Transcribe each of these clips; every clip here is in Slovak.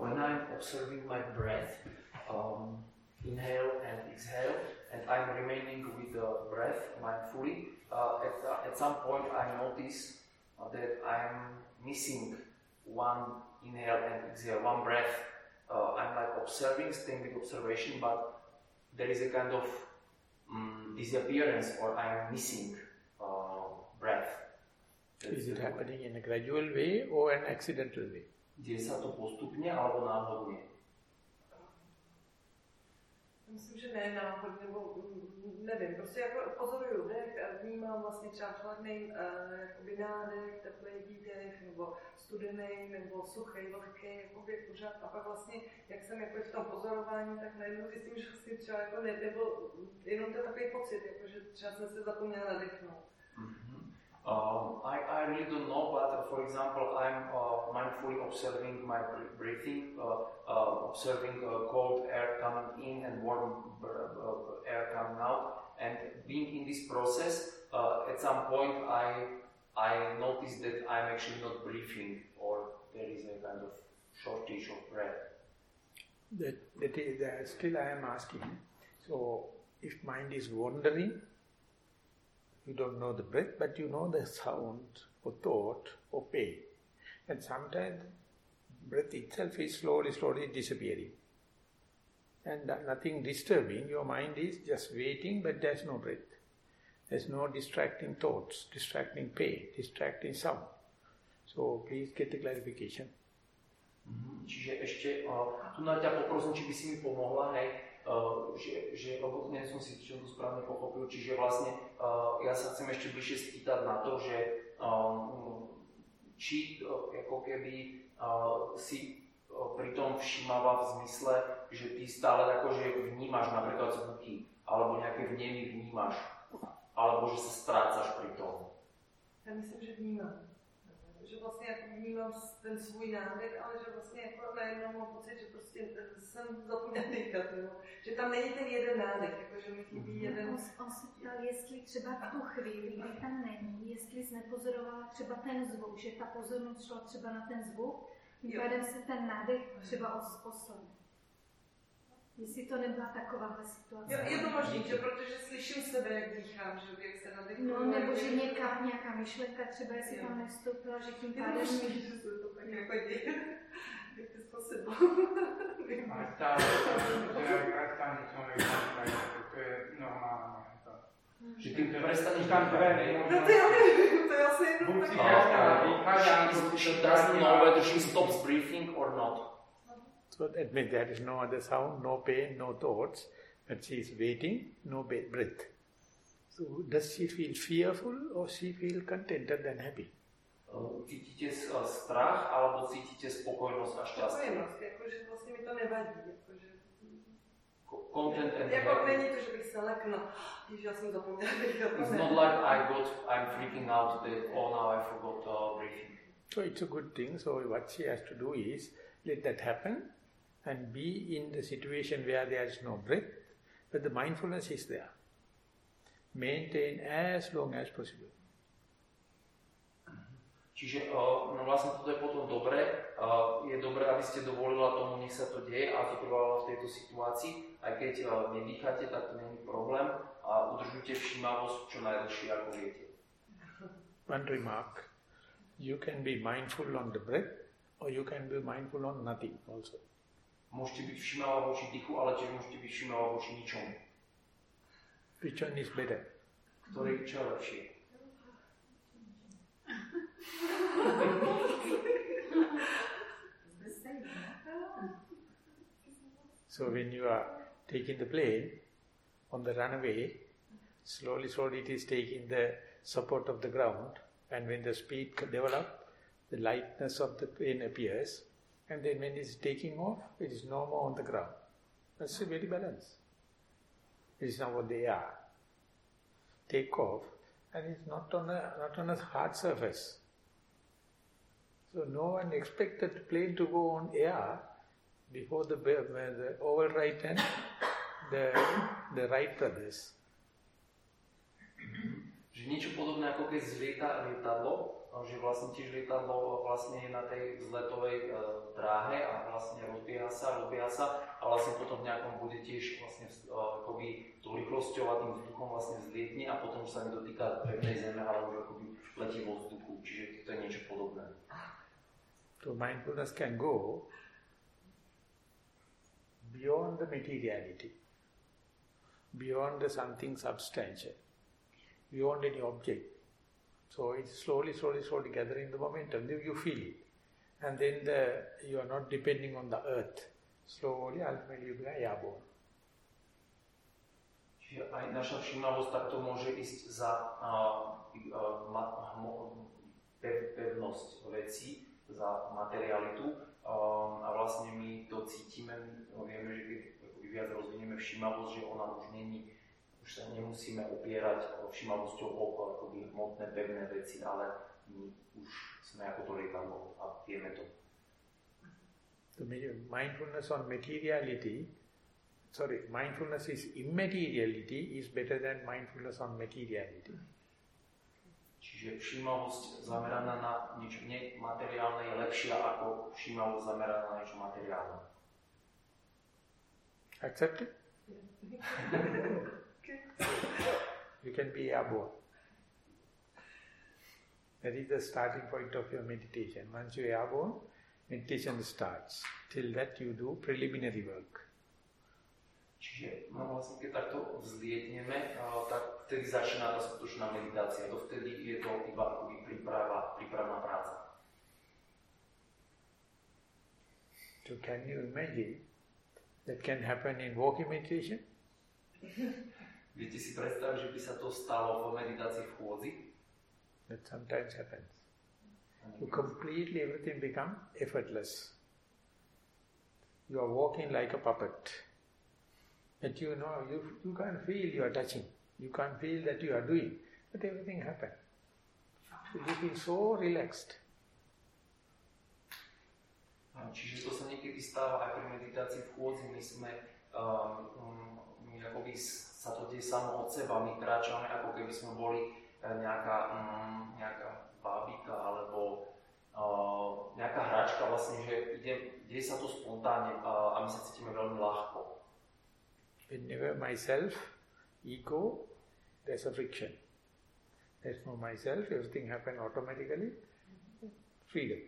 when I'm observing my breath, um, inhale and exhale, and I'm remaining with the breath mindfully, uh, at, uh, at some point I notice uh, that I'm missing one inhale and exhale, one breath. Uh, I'm like observing, staying with observation, but there is a kind of um, disappearance or I'm missing uh, breath. Is it happening in a gradual way or an accidental way? Deje sa to postupne alebo náhodne? Myslím, že ne náhodně, nebo mm, nevím, prostě jako pozoruju dech vnímám vlastně třeba chladný uh, jakoby nádech, teplý výdech, nebo studený, nebo suchý, vlhký, jakoby pořád. A pak vlastně, jak jsem jako v tom pozorování, tak najednou zjistím, že vlastně třeba jako ne, nebo jenom to takový pocit, jako že třeba jsem se zapomněla nadechnout. Um, I, I really don't know, but uh, for example, I'm uh, mindfully observing my breathing, uh, uh, observing uh, cold air coming in and warm uh, air coming out, and being in this process, at some point I I notice that I'm actually not breathing, or there is a kind of shortage of breath. That, that is, still I am asking. So, if mind is wandering, you don't know the breath, but you know the sound or thought or pain. And sometimes breath itself is slowly, slowly disappearing. And nothing disturbing, your mind is just waiting, but there's no breath. There's no distracting thoughts, distracting pain, distracting sound. So please get the clarification. Čiže ešte, tu poprosím, či by si mi pomohla, hej, že, že, lebo nie som si to správne pochopil, čiže vlastne uh, ja sa chcem ešte bližšie spýtať na to, že um, či ako keby si uh, pri tom všímava v zmysle, že ty stále akože vnímaš napríklad zvuky, alebo nejaké vnemy vnímaš, alebo že sa strácaš pri tom. Ja myslím, že vnímam že vlastně jako vnímám ten svůj nádech, ale že vlastně jako najednou mám pocit, že prostě jsem zapomněl dýchat, že tam není ten jeden nádech, jako že mi chybí mm-hmm. jeden. On, on se ptal, jestli třeba v tu chvíli, kdy tam není, jestli jsi nepozorovala třeba ten zvuk, že ta pozornost šla třeba na ten zvuk, tím pádem se ten nádech třeba os, oslabí. Jestli to nebyla takováhle situace. Jo, je to možné, že protože slyším sebe, jak dýchám, že jak se nadechnu. No, nebo že nějaká, nějaká myšlenka, třeba jestli jo. tam nestoupila, že tím pádem... Je to možný, že se to tak jako děje. To spasibo. Ale stále, že ak tam nevychádza, to je normálne. Že ty prestaneš tam dve, No to ja neviem, to je asi jedno také. She doesn't know whether she stops breathing or not. So that means there is no other sound, no pain, no thoughts, but she is waiting, no breath. So does she feel fearful or she feel contented and happy? Cítite strach alebo cítite spokojnosť a šťastie? Spokojnosť, akože vlastne mi to nevadí. Akože... Content and Jako není to, že bych se lekla, když já jsem zapomněla It's not like I got, I'm freaking out that, oh now I forgot uh, breathing. So it's a good thing, so what she has to do is, let that happen, and be in the situation where there is no breath, but the mindfulness is there. Maintain as long as possible. Čiže uh, no vlastne toto je potom dobre. Uh, je dobré, aby ste dovolila tomu, nech sa to deje a vytrvala v tejto situácii. Aj keď uh, nedýchate, tak to je problém. A udržujte všímavosť čo najdlhšie, ako viete. One remark. You can be mindful on the breath or you can be mindful on nothing also. Môžete byť voči dýchu, ale tiež môžete byť voči ničomu. Which one is better? Ktorý čo je lepšie? so when you are taking the plane on the runway, slowly, slowly it is taking the support of the ground and when the speed develops, the lightness of the plane appears and then when it's taking off, it is no more on the ground. That's a very balanced. It is not what they are. Take off, and it's not on a not on a hard surface. So no one expected the plane to go on air before the, the Oval and the, the Wright brothers. Niečo podobné ako keď zlieta lietadlo, že vlastne tiež lietadlo vlastne je na tej vzletovej e, dráhe a vlastne rozbieha sa, rozbieha sa a vlastne potom v nejakom bude tiež vlastne e, akoby tou rýchlosťou a tým vzduchom vlastne zlietne a potom sa nedotýka pevnej zeme, ale už akoby letí vo vzduchu, čiže to je niečo podobné. So mindfulness can go beyond the materiality, beyond the something substantial, beyond any object. So it's slowly, slowly, slowly gathering the momentum. Then you feel it. And then the, you are not depending on the earth. Slowly, ultimately you become airborne. Čiže aj naša všímavosť takto môže ísť za uh, uh, pev, pevnosť vecí, za materialitu uh, a vlastne my to cítime, no vieme, že keď viac rozvinieme všímavosť, že ona už není už sa nemusíme opierať všimavosťou o akoby hmotné, pevné veci, ale my už sme ako to lietadlo a vieme to. The mindfulness on materiality, sorry, mindfulness is immateriality is better than mindfulness on materiality. Čiže všímavosť zameraná na niečo nemateriálne je lepšia ako všímavosť zameraná na niečo materiálne. Accepted? you can be airborne. That is the starting point of your meditation. Once you are airborne, meditation starts. Till that you do preliminary work. Čiže no vlastne keď takto vzlietneme, tak vtedy začína tá skutočná meditácia. Dovtedy je to iba akoby príprava, prípravná práca. So can you imagine that can happen in walking meditation? Viete si predstaviť, že by sa to stalo v meditácii v chôdzi? That sometimes happens. You completely everything become effortless. You are walking like a puppet. But you know, you, you can't feel you are touching. You can't feel that you are doing. But everything happens. You feel so relaxed. Čiže to sa niekedy stáva aj pri meditácii v chôdzi. My sme, um, my akoby sa to deje samo od seba. My kráčame, ako keby sme boli eh, nejaká, mm, nejaká bábika alebo uh, nejaká hračka vlastne, že ide, deje sa to spontánne uh, a my sa cítime veľmi ľahko. Whenever myself, ego, there's a friction. There's no myself, everything happen automatically, freedom.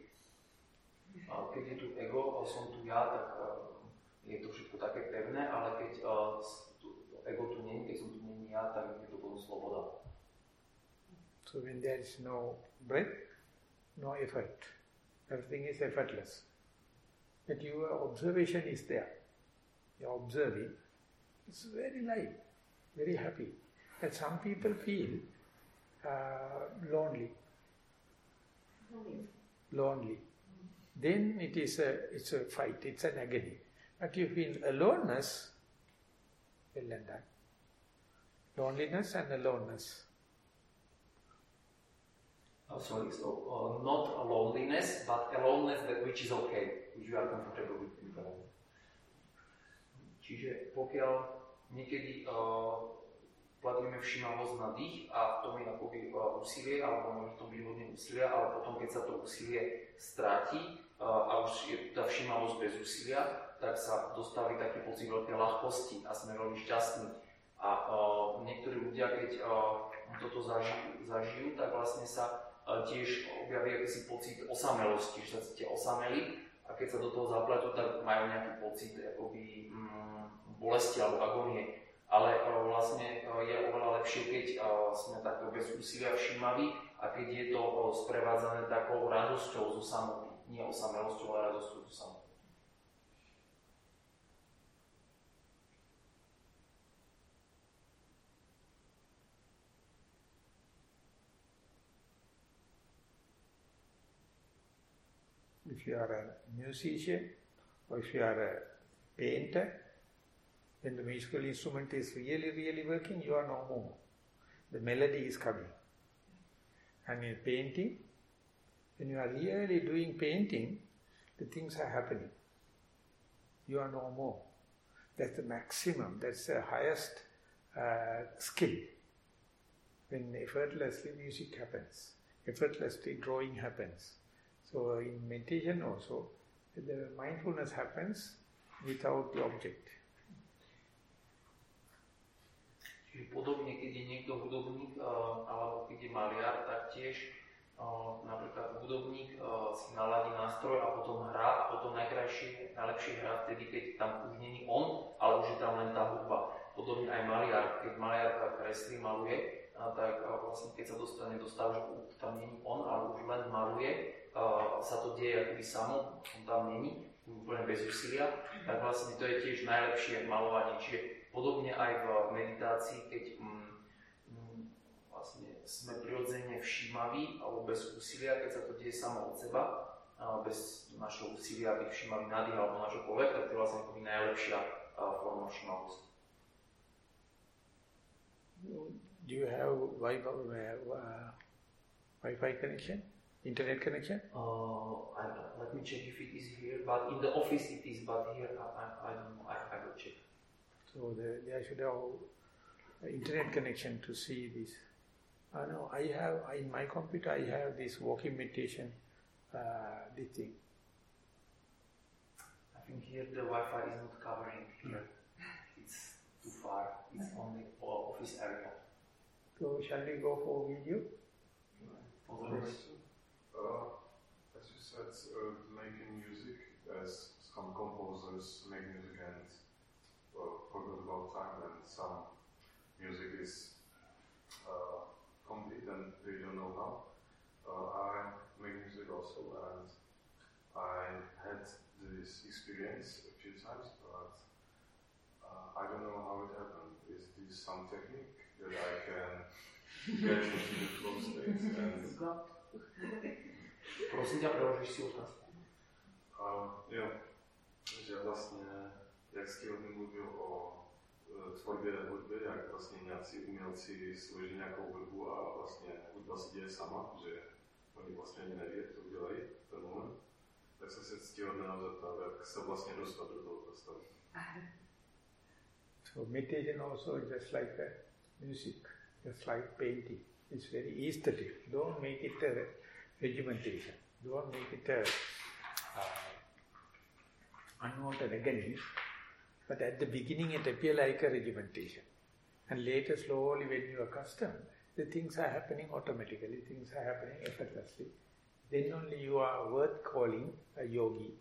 A keď je tu ego, som tu ja, tak uh, je to všetko také pevné, ale keď uh, to. So when there is no breath, no effort. Everything is effortless. But your observation is there. You're observing. It's very light, very happy. But some people feel uh, lonely. Lonely. Then it is a, it's a fight, it's an agony. But you feel aloneness, well and done. Loneliness and aloneness. Oh, sorry, so uh, not a loneliness, but aloneness that which is okay, which you are comfortable with being alone. Čiže pokiaľ niekedy uh, platíme všímavosť na dých a v tom je akoby uh, úsilie, alebo môže to byť hodne ale potom keď sa to úsilie stráti uh, a už je tá všímavosť bez úsilia, tak sa dostaví taký pocit veľkej ľahkosti a sme veľmi šťastní. A uh, niektorí ľudia, keď uh, toto zažijú, zažijú, tak vlastne sa uh, tiež objaví akýsi pocit osamelosti, že sa cítia osameli a keď sa do toho zapletú, tak majú nejaký pocit akoby mm, bolesti alebo agónie. Ale uh, vlastne uh, je oveľa lepšie, keď uh, sme tak bez úsilia všímaví a keď je to uh, sprevádzané takou radosťou zo samoty. Nie osamelosťou, ale radosťou zo samoty. If you are a musician or if you are a painter, when the musical instrument is really, really working, you are no more. The melody is coming. And in painting, when you are really doing painting, the things are happening. You are no more. That's the maximum, that's the highest uh, skill. when effortlessly music happens, effortlessly drawing happens. So in meditation also, the mindfulness happens without the object. Čiže podobne, keď je niekto hudobník uh, alebo keď je maliar, tak tiež uh, napríklad hudobník uh, si naladí nástroj a potom hrá a potom najkrajšie, najlepšie hrá vtedy, keď tam už není on, ale už je tam len tá hudba. Podobne aj maliar, keď maliar kreslí, maluje, tak vlastne keď sa dostane do stavu, že tam není on, ale už len maluje, sa to deje akoby samo, on tam není, úplne bez úsilia, tak vlastne to je tiež najlepšie malovanie. Čiže Podobne aj v meditácii, keď mm, mm, vlastne sme prirodzene všímaví alebo bez úsilia, keď sa to deje samo od seba, bez našho úsilia byť všímavý nádych alebo našho človek, tak to je vlastne akoby najlepšia forma všímavosti. Do you have Wi-Fi, uh, Wi-Fi connection? Internet connection? Uh, I, let me check if it is here, but in the office it is, but here I, I, I don't know, I, I will check. So the, they should have internet connection to see this. I know I have in my computer I have this walking meditation uh, this thing. I think here the Wi-Fi is not covering here. It's too far. It's only for office area. So shall we go for video? As you said, uh, making music, as some composers make music and forgot about time and some music is uh, complete and they don't know how. Uh, I make music also and I had this experience a few times, but uh, I don't know how it happened. Is this some technique that I can get into the flow state? And Prosím ťa, preložíš si otázku. Uh, jo, že vlastně jak hodně mluvil o e, tvorbě hudby, jak vlastně nějací umělci složí nějakou hudbu a vlastně hudba se děje sama, že oni vlastně ani neví, jak to udělají v ten moment. Tak jsem se ctihodného zeptat, jak se vlastně dostat do toho stavu. So meditation also just like a music, just like painting. It's very aesthetic. Don't make it a regimentation. Don't make it a uh, unwanted agony. But at the beginning it appears like a regimentation. And later slowly when you are accustomed, the things are happening automatically, things are happening effortlessly. Then only you are worth calling a yogi.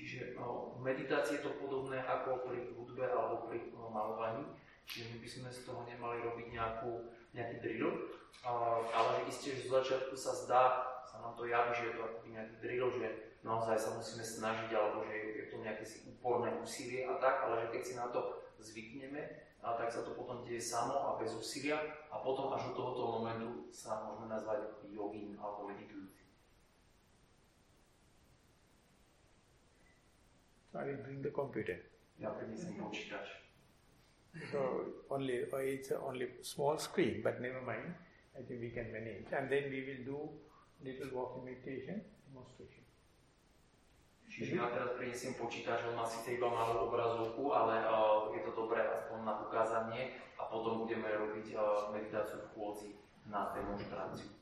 Čiže no, v meditácii je to podobné ako pri hudbe alebo pri no, malovaní. Čiže my by sme z toho nemali robiť nejakú, nejaký drill, ale že isté, že z začiatku sa zdá, sa nám to javí, že je to akoby nejaký drill, že naozaj sa musíme snažiť, alebo že je to nejaké si úporné úsilie a tak, ale že keď si na to zvykneme, a tak sa to potom deje samo a bez úsilia a potom až do tohoto momentu sa môžeme nazvať jogín alebo meditujúci. I bring the computer. Ja prinesem počítač. So only uh, it's only small screen, but never mind. I think we can manage. And then we will do little walking meditation demonstration. Čiže ja teraz prinesiem počítač, on má síce iba malú obrazovku, ale uh, je to dobré aspoň na ukázanie a potom budeme robiť uh, meditáciu v chôdzi na demonstráciu.